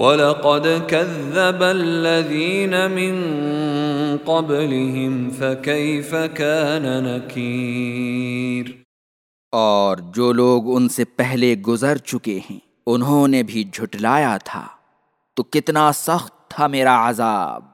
وَلَقَدْ كَذَّبَ الَّذِينَ مِن قَبْلِهِمْ، فَكَيْفَ كَانَ نَكِيرٌ؟ اور جو لوگ ان سے پہلے گزر چکے ہیں، انہوں نے بھی جھٹلایا تھا۔ تو کتنا سخت تھا میرا عذاب۔